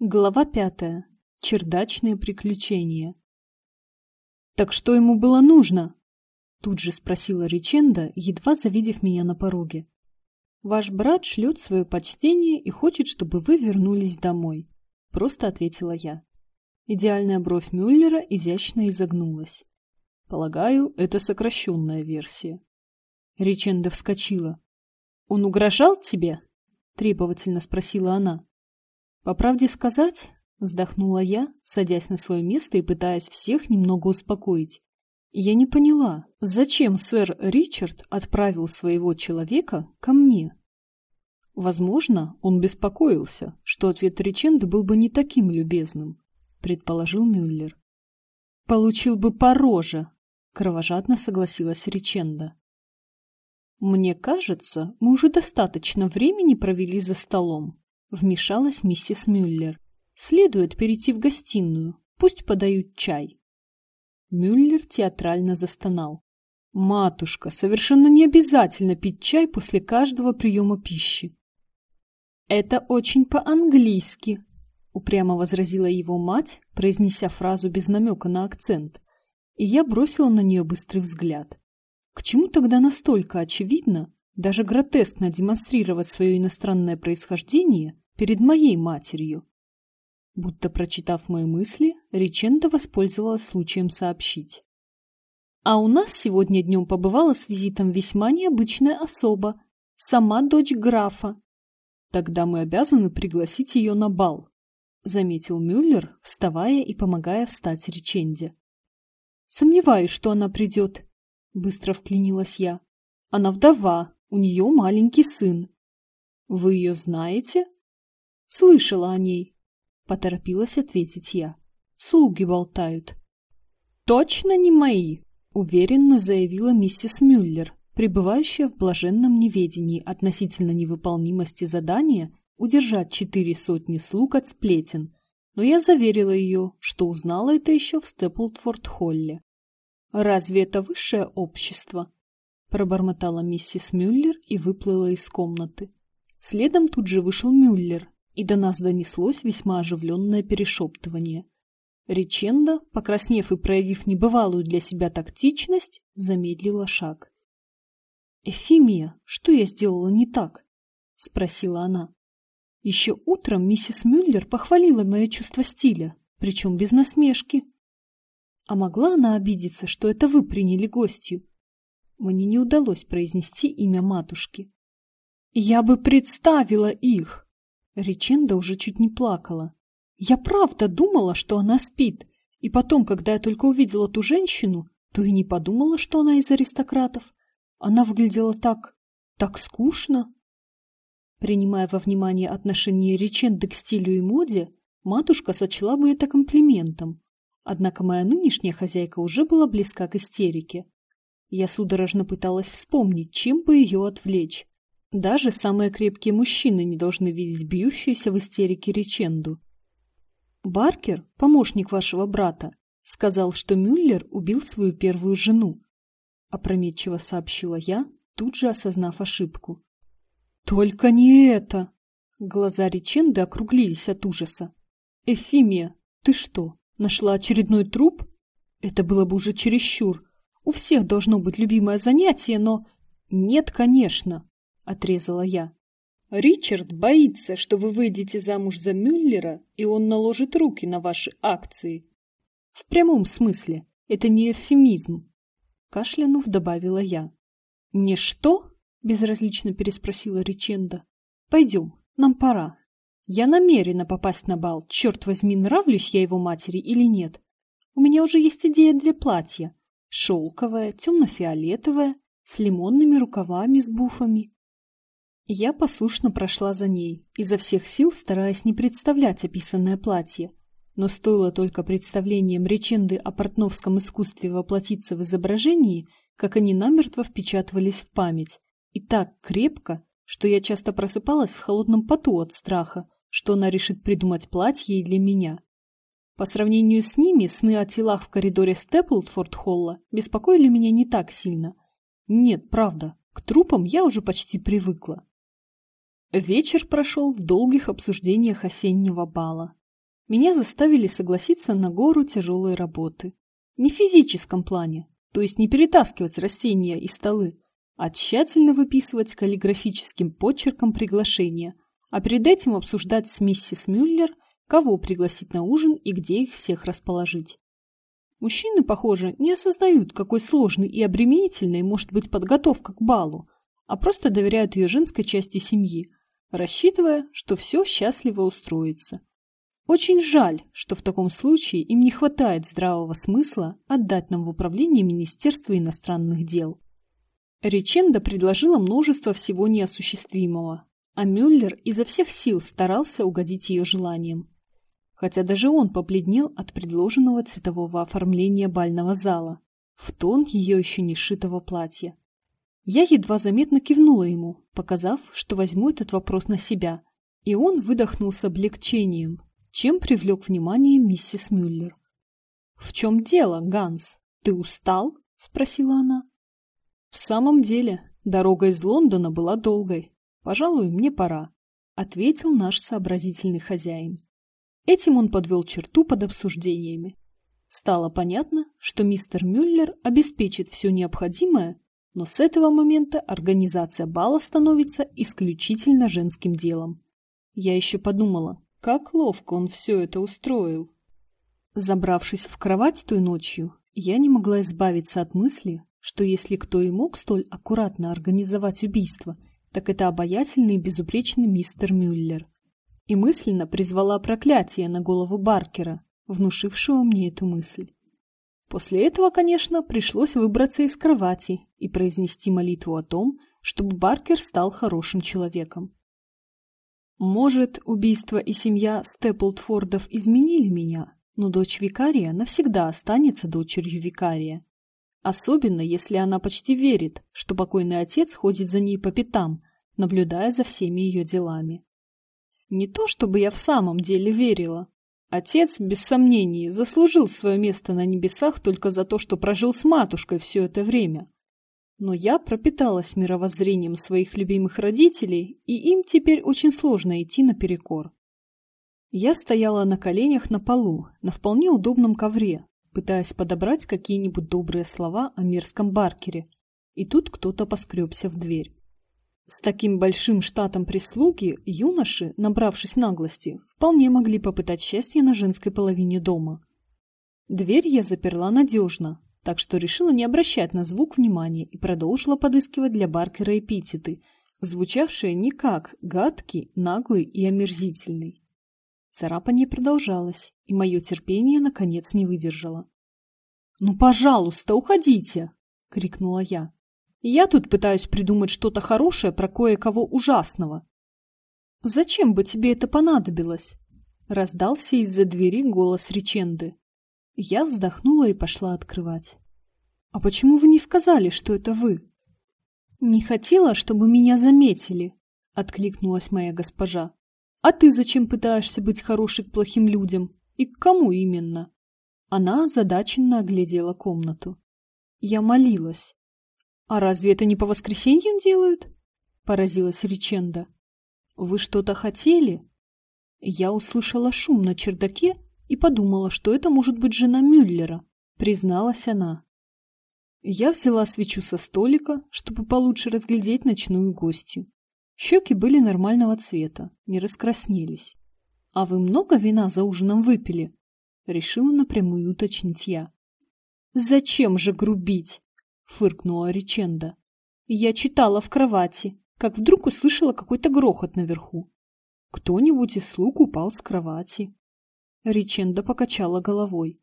Глава пятая. Чердачные приключения. «Так что ему было нужно?» Тут же спросила Риченда, едва завидев меня на пороге. «Ваш брат шлет свое почтение и хочет, чтобы вы вернулись домой», — просто ответила я. Идеальная бровь Мюллера изящно изогнулась. Полагаю, это сокращенная версия. Риченда вскочила. «Он угрожал тебе?» — требовательно спросила она. «По правде сказать, — вздохнула я, садясь на свое место и пытаясь всех немного успокоить. Я не поняла, зачем сэр Ричард отправил своего человека ко мне? Возможно, он беспокоился, что ответ Риченды был бы не таким любезным, предположил Мюллер. Получил бы по роже, кровожадно согласилась Риченда. Мне кажется, мы уже достаточно времени провели за столом, вмешалась миссис Мюллер. Следует перейти в гостиную, пусть подают чай. Мюллер театрально застонал. «Матушка, совершенно не обязательно пить чай после каждого приема пищи». «Это очень по-английски», — упрямо возразила его мать, произнеся фразу без намека на акцент, и я бросила на нее быстрый взгляд. К чему тогда настолько очевидно, даже гротескно демонстрировать свое иностранное происхождение перед моей матерью? Будто прочитав мои мысли, Риченда воспользовалась случаем сообщить. А у нас сегодня днем побывала с визитом весьма необычная особа, сама дочь графа. Тогда мы обязаны пригласить ее на бал, заметил Мюллер, вставая и помогая встать Риченде. Сомневаюсь, что она придет, быстро вклинилась я. Она вдова, у нее маленький сын. Вы ее знаете? Слышала о ней, Поторопилась ответить я. Слуги болтают. Точно не мои, уверенно заявила миссис Мюллер, пребывающая в блаженном неведении относительно невыполнимости задания удержать четыре сотни слуг от сплетен, но я заверила ее, что узнала это еще в Степлтфорд-Холле. «Разве это высшее общество?» — пробормотала миссис Мюллер и выплыла из комнаты. Следом тут же вышел Мюллер, и до нас донеслось весьма оживленное перешептывание. Реченда, покраснев и проявив небывалую для себя тактичность, замедлила шаг. «Эфимия, что я сделала не так?» — спросила она. Еще утром миссис Мюллер похвалила мое чувство стиля, причем без насмешки. А могла она обидеться, что это вы приняли гостью? Мне не удалось произнести имя матушки. «Я бы представила их!» Риченда уже чуть не плакала. Я правда думала, что она спит, и потом, когда я только увидела ту женщину, то и не подумала, что она из аристократов. Она выглядела так... так скучно. Принимая во внимание отношение Риченды к стилю и моде, матушка сочла бы это комплиментом. Однако моя нынешняя хозяйка уже была близка к истерике. Я судорожно пыталась вспомнить, чем бы ее отвлечь. Даже самые крепкие мужчины не должны видеть бьющуюся в истерике реченду. Баркер, помощник вашего брата, сказал, что Мюллер убил свою первую жену. Опрометчиво сообщила я, тут же осознав ошибку. Только не это! Глаза реченды округлились от ужаса. Эфимия, ты что, нашла очередной труп? Это было бы уже чересчур. У всех должно быть любимое занятие, но... Нет, конечно отрезала я. Ричард боится, что вы выйдете замуж за Мюллера, и он наложит руки на ваши акции. В прямом смысле, это не эвфемизм. Кашлянув, добавила я. Не что? Безразлично переспросила Риченда. Пойдем, нам пора. Я намерена попасть на бал. Черт возьми, нравлюсь я его матери или нет. У меня уже есть идея для платья. Шелковое, темно-фиолетовое, с лимонными рукавами с буфами. Я послушно прошла за ней, изо всех сил стараясь не представлять описанное платье. Но стоило только представлением реченды о портновском искусстве воплотиться в изображении, как они намертво впечатывались в память. И так крепко, что я часто просыпалась в холодном поту от страха, что она решит придумать платье и для меня. По сравнению с ними, сны о телах в коридоре Степлтфорд-Холла беспокоили меня не так сильно. Нет, правда, к трупам я уже почти привыкла. Вечер прошел в долгих обсуждениях осеннего бала. Меня заставили согласиться на гору тяжелой работы. Не в физическом плане, то есть не перетаскивать растения и столы, а тщательно выписывать каллиграфическим почерком приглашения, а перед этим обсуждать с миссис Мюллер, кого пригласить на ужин и где их всех расположить. Мужчины, похоже, не осознают, какой сложной и обременительной может быть подготовка к балу, а просто доверяют ее женской части семьи, рассчитывая, что все счастливо устроится. Очень жаль, что в таком случае им не хватает здравого смысла отдать нам в управление Министерства иностранных дел. Риченда предложила множество всего неосуществимого, а Мюллер изо всех сил старался угодить ее желаниям. Хотя даже он побледнел от предложенного цветового оформления бального зала, в тон ее еще не шитого платья. Я едва заметно кивнула ему, показав, что возьму этот вопрос на себя, и он выдохнул с облегчением, чем привлек внимание миссис Мюллер. «В чем дело, Ганс? Ты устал?» — спросила она. «В самом деле, дорога из Лондона была долгой. Пожалуй, мне пора», — ответил наш сообразительный хозяин. Этим он подвел черту под обсуждениями. Стало понятно, что мистер Мюллер обеспечит все необходимое, но с этого момента организация бала становится исключительно женским делом. Я еще подумала, как ловко он все это устроил. Забравшись в кровать той ночью, я не могла избавиться от мысли, что если кто и мог столь аккуратно организовать убийство, так это обаятельный и безупречный мистер Мюллер. И мысленно призвала проклятие на голову Баркера, внушившего мне эту мысль. После этого, конечно, пришлось выбраться из кровати и произнести молитву о том, чтобы Баркер стал хорошим человеком. Может, убийство и семья Степлтфордов изменили меня, но дочь викария навсегда останется дочерью викария. Особенно, если она почти верит, что покойный отец ходит за ней по пятам, наблюдая за всеми ее делами. Не то, чтобы я в самом деле верила. Отец, без сомнений, заслужил свое место на небесах только за то, что прожил с матушкой все это время. Но я пропиталась мировоззрением своих любимых родителей, и им теперь очень сложно идти наперекор. Я стояла на коленях на полу, на вполне удобном ковре, пытаясь подобрать какие-нибудь добрые слова о мерзком Баркере, и тут кто-то поскребся в дверь. С таким большим штатом прислуги юноши, набравшись наглости, вполне могли попытать счастье на женской половине дома. Дверь я заперла надежно, так что решила не обращать на звук внимания и продолжила подыскивать для Баркера эпитеты, звучавшие не как гадкий, наглый и омерзительный. Царапанье продолжалось, и мое терпение наконец не выдержало. «Ну, пожалуйста, уходите!» — крикнула я. «Я тут пытаюсь придумать что-то хорошее про кое-кого ужасного». «Зачем бы тебе это понадобилось?» — раздался из-за двери голос Риченды. Я вздохнула и пошла открывать. «А почему вы не сказали, что это вы?» «Не хотела, чтобы меня заметили», — откликнулась моя госпожа. «А ты зачем пытаешься быть хорошей к плохим людям? И к кому именно?» Она озадаченно оглядела комнату. Я молилась. «А разве это не по воскресеньям делают?» — поразилась Риченда. «Вы что-то хотели?» Я услышала шум на чердаке и подумала, что это может быть жена Мюллера, призналась она. Я взяла свечу со столика, чтобы получше разглядеть ночную гостью. Щеки были нормального цвета, не раскраснелись. «А вы много вина за ужином выпили?» Решила напрямую уточнить я. «Зачем же грубить?» — фыркнула Риченда. Я читала в кровати, как вдруг услышала какой-то грохот наверху. Кто-нибудь из слуг упал с кровати. Риченда покачала головой.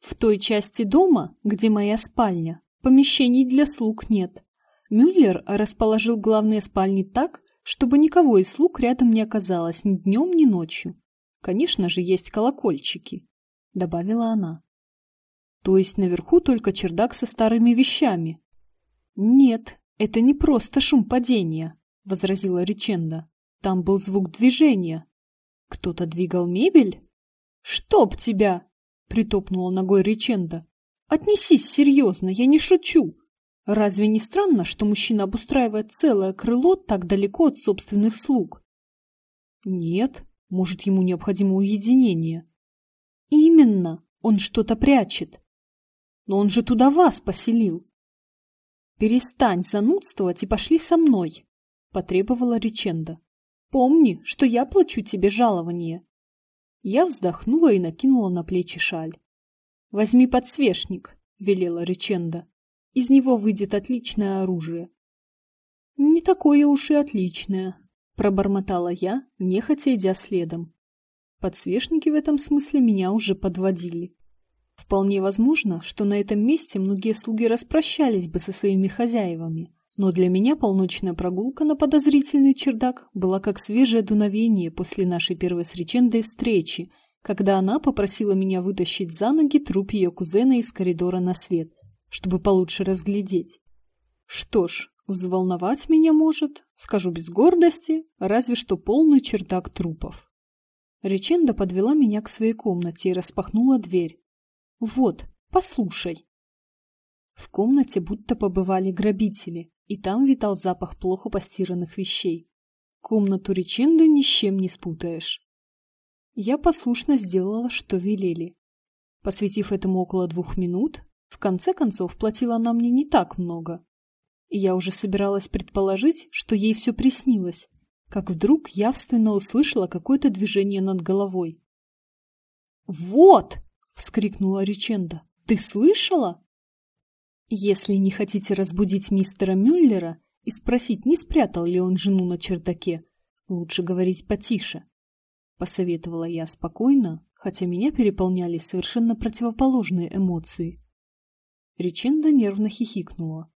В той части дома, где моя спальня, помещений для слуг нет. Мюллер расположил главные спальни так, чтобы никого из слуг рядом не оказалось ни днем, ни ночью. Конечно же, есть колокольчики, — добавила она. То есть наверху только чердак со старыми вещами? Нет, это не просто шум падения, — возразила Риченда. Там был звук движения. Кто-то двигал мебель? «Чтоб тебя!» — притопнула ногой Риченда. «Отнесись серьезно, я не шучу. Разве не странно, что мужчина обустраивает целое крыло так далеко от собственных слуг?» «Нет, может, ему необходимо уединение», Именно, он что-то прячет. Но он же туда вас поселил. Перестань занудствовать и пошли со мной, потребовала Риченда. Помни, что я плачу тебе жалование. Я вздохнула и накинула на плечи шаль. Возьми подсвечник, велела Риченда. Из него выйдет отличное оружие. Не такое уж и отличное, пробормотала я, нехотя идя следом. Подсвечники в этом смысле меня уже подводили. Вполне возможно, что на этом месте многие слуги распрощались бы со своими хозяевами, но для меня полночная прогулка на подозрительный чердак была как свежее дуновение после нашей первой с Речендой встречи, когда она попросила меня вытащить за ноги труп ее кузена из коридора на свет, чтобы получше разглядеть. Что ж, взволновать меня может, скажу без гордости, разве что полный чердак трупов. Реченда подвела меня к своей комнате и распахнула дверь. «Вот, послушай». В комнате будто побывали грабители, и там витал запах плохо постиранных вещей. Комнату Реченды ни с чем не спутаешь. Я послушно сделала, что велели. Посвятив этому около двух минут, в конце концов платила она мне не так много. И я уже собиралась предположить, что ей все приснилось, как вдруг явственно услышала какое-то движение над головой. «Вот!» — вскрикнула Риченда. «Ты слышала?» «Если не хотите разбудить мистера Мюллера и спросить, не спрятал ли он жену на чердаке, лучше говорить потише», — посоветовала я спокойно, хотя меня переполняли совершенно противоположные эмоции. Риченда нервно хихикнула.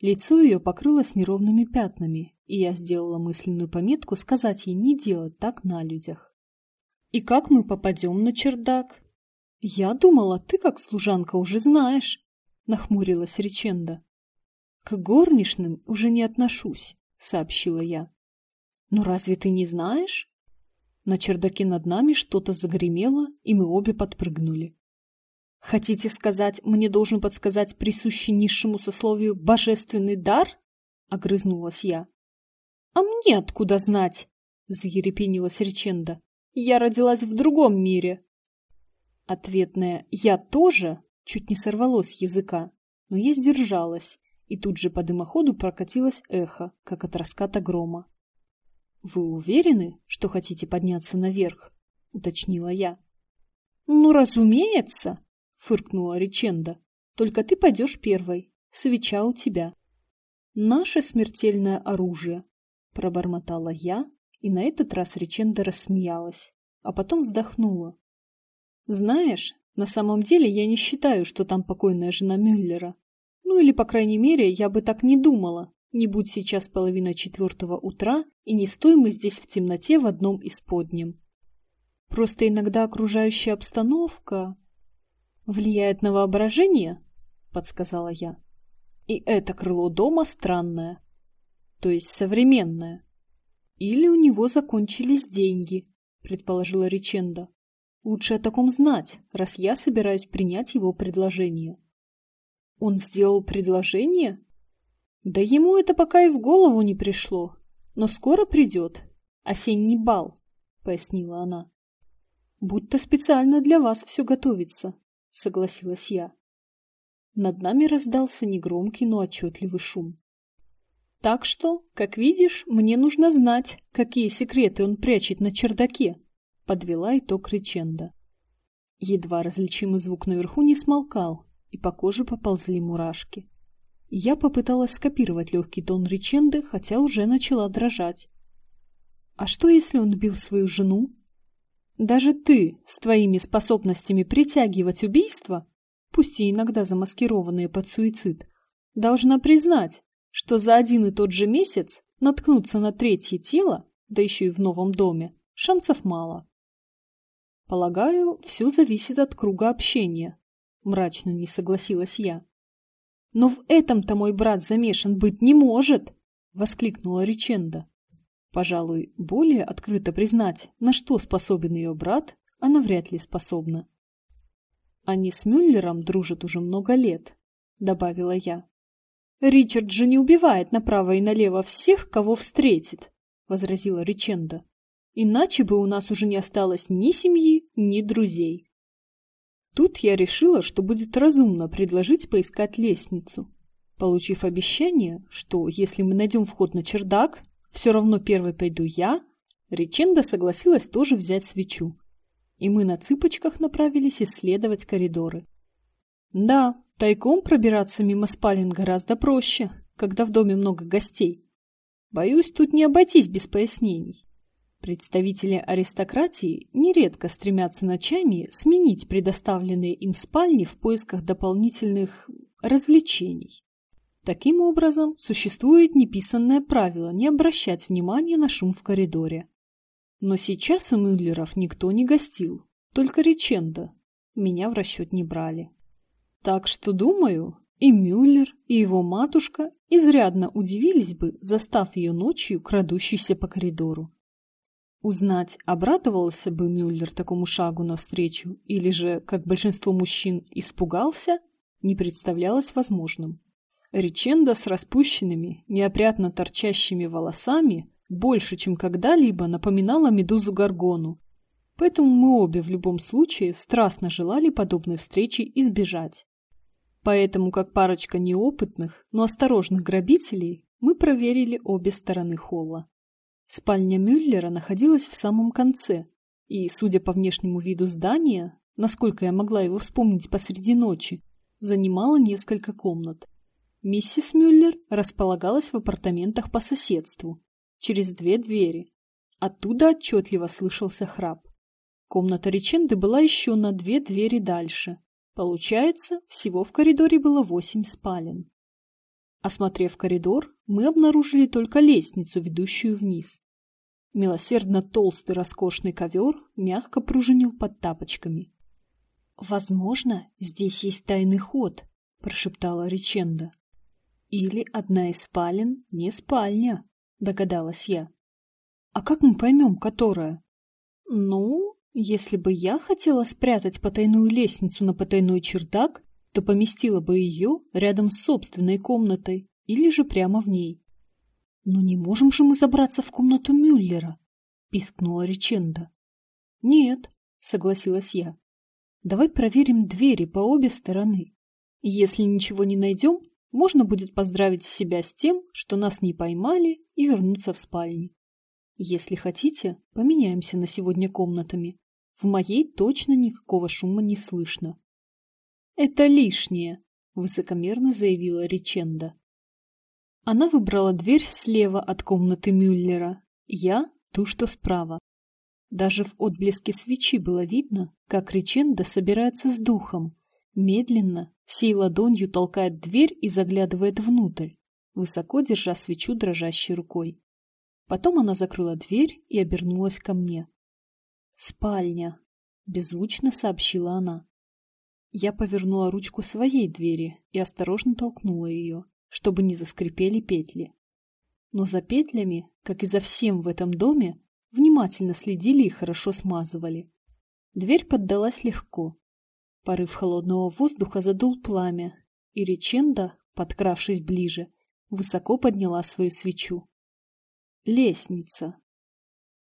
Лицо ее покрылось неровными пятнами, и я сделала мысленную пометку сказать ей не делать так на людях. «И как мы попадем на чердак?» «Я думала, ты, как служанка, уже знаешь», — нахмурилась Риченда. «К горничным уже не отношусь», — сообщила я. «Но разве ты не знаешь?» На чердаке над нами что-то загремело, и мы обе подпрыгнули. «Хотите сказать, мне должен подсказать присущий низшему сословию божественный дар?» — огрызнулась я. «А мне откуда знать?» — заерепенилась Реченда. «Я родилась в другом мире». Ответное «я тоже» чуть не сорвалось с языка, но я сдержалась, и тут же по дымоходу прокатилось эхо, как от раската грома. «Вы уверены, что хотите подняться наверх?» — уточнила я. «Ну, разумеется!» — фыркнула Риченда. «Только ты пойдешь первой. Свеча у тебя». «Наше смертельное оружие», Пробормотала я, и на этот раз Риченда рассмеялась, а потом вздохнула. Знаешь, на самом деле я не считаю, что там покойная жена Мюллера. Ну или, по крайней мере, я бы так не думала, не будь сейчас половина четвертого утра и не стоим мы здесь в темноте в одном из подним. Просто иногда окружающая обстановка влияет на воображение, подсказала я. И это крыло дома странное то есть современная. Или у него закончились деньги, предположила Риченда. Лучше о таком знать, раз я собираюсь принять его предложение. Он сделал предложение? Да ему это пока и в голову не пришло, но скоро придет. Осенний бал, пояснила она. Будто специально для вас все готовится, согласилась я. Над нами раздался негромкий, но отчетливый шум. Так что, как видишь, мне нужно знать, какие секреты он прячет на чердаке, подвела итог Риченда. Едва различимый звук наверху не смолкал, и по коже поползли мурашки. Я попыталась скопировать легкий тон Риченды, хотя уже начала дрожать. А что, если он убил свою жену? Даже ты, с твоими способностями притягивать убийства, пусть и иногда замаскированные под суицид, должна признать, что за один и тот же месяц наткнуться на третье тело, да еще и в новом доме, шансов мало. Полагаю, все зависит от круга общения, мрачно не согласилась я. Но в этом-то мой брат замешан быть не может, воскликнула Риченда. Пожалуй, более открыто признать, на что способен ее брат, она вряд ли способна. Они с Мюллером дружат уже много лет, добавила я. Ричард же не убивает направо и налево всех, кого встретит, возразила Риченда. Иначе бы у нас уже не осталось ни семьи, ни друзей. Тут я решила, что будет разумно предложить поискать лестницу. Получив обещание, что если мы найдем вход на чердак, все равно первой пойду я, Риченда согласилась тоже взять свечу. И мы на цыпочках направились исследовать коридоры. Да, тайком пробираться мимо спален гораздо проще, когда в доме много гостей. Боюсь, тут не обойтись без пояснений. Представители аристократии нередко стремятся ночами сменить предоставленные им спальни в поисках дополнительных развлечений. Таким образом, существует неписанное правило не обращать внимания на шум в коридоре. Но сейчас у Мюллеров никто не гостил, только Риченда. Меня в расчет не брали. Так что, думаю, и Мюллер, и его матушка изрядно удивились бы, застав ее ночью, крадущейся по коридору. Узнать, обрадовался бы Мюллер такому шагу навстречу, или же, как большинство мужчин, испугался, не представлялось возможным. Риченда с распущенными, неопрятно торчащими волосами больше, чем когда-либо напоминала медузу Гаргону. Поэтому мы обе в любом случае страстно желали подобной встречи избежать. Поэтому, как парочка неопытных, но осторожных грабителей, мы проверили обе стороны холла. Спальня Мюллера находилась в самом конце, и, судя по внешнему виду здания, насколько я могла его вспомнить посреди ночи, занимала несколько комнат. Миссис Мюллер располагалась в апартаментах по соседству, через две двери. Оттуда отчетливо слышался храп. Комната Риченды была еще на две двери дальше. Получается, всего в коридоре было восемь спален. Осмотрев коридор, мы обнаружили только лестницу, ведущую вниз. Милосердно толстый роскошный ковер мягко пружинил под тапочками. «Возможно, здесь есть тайный ход», — прошептала Риченда. «Или одна из спален не спальня», — догадалась я. «А как мы поймем, которая?» «Ну, если бы я хотела спрятать потайную лестницу на потайной чердак, то поместила бы ее рядом с собственной комнатой или же прямо в ней. «Но не можем же мы забраться в комнату Мюллера?» — пискнула Риченда. «Нет», — согласилась я. «Давай проверим двери по обе стороны. Если ничего не найдем, можно будет поздравить себя с тем, что нас не поймали, и вернуться в спальни. Если хотите, поменяемся на сегодня комнатами. В моей точно никакого шума не слышно. «Это лишнее», — высокомерно заявила Риченда. Она выбрала дверь слева от комнаты Мюллера, я — ту, что справа. Даже в отблеске свечи было видно, как Риченда собирается с духом, медленно, всей ладонью толкает дверь и заглядывает внутрь, высоко держа свечу дрожащей рукой. Потом она закрыла дверь и обернулась ко мне. «Спальня», — беззвучно сообщила она. Я повернула ручку своей двери и осторожно толкнула ее, чтобы не заскрипели петли. Но за петлями, как и за всем в этом доме, внимательно следили и хорошо смазывали. Дверь поддалась легко. Порыв холодного воздуха задул пламя, и Риченда, подкравшись ближе, высоко подняла свою свечу. Лестница.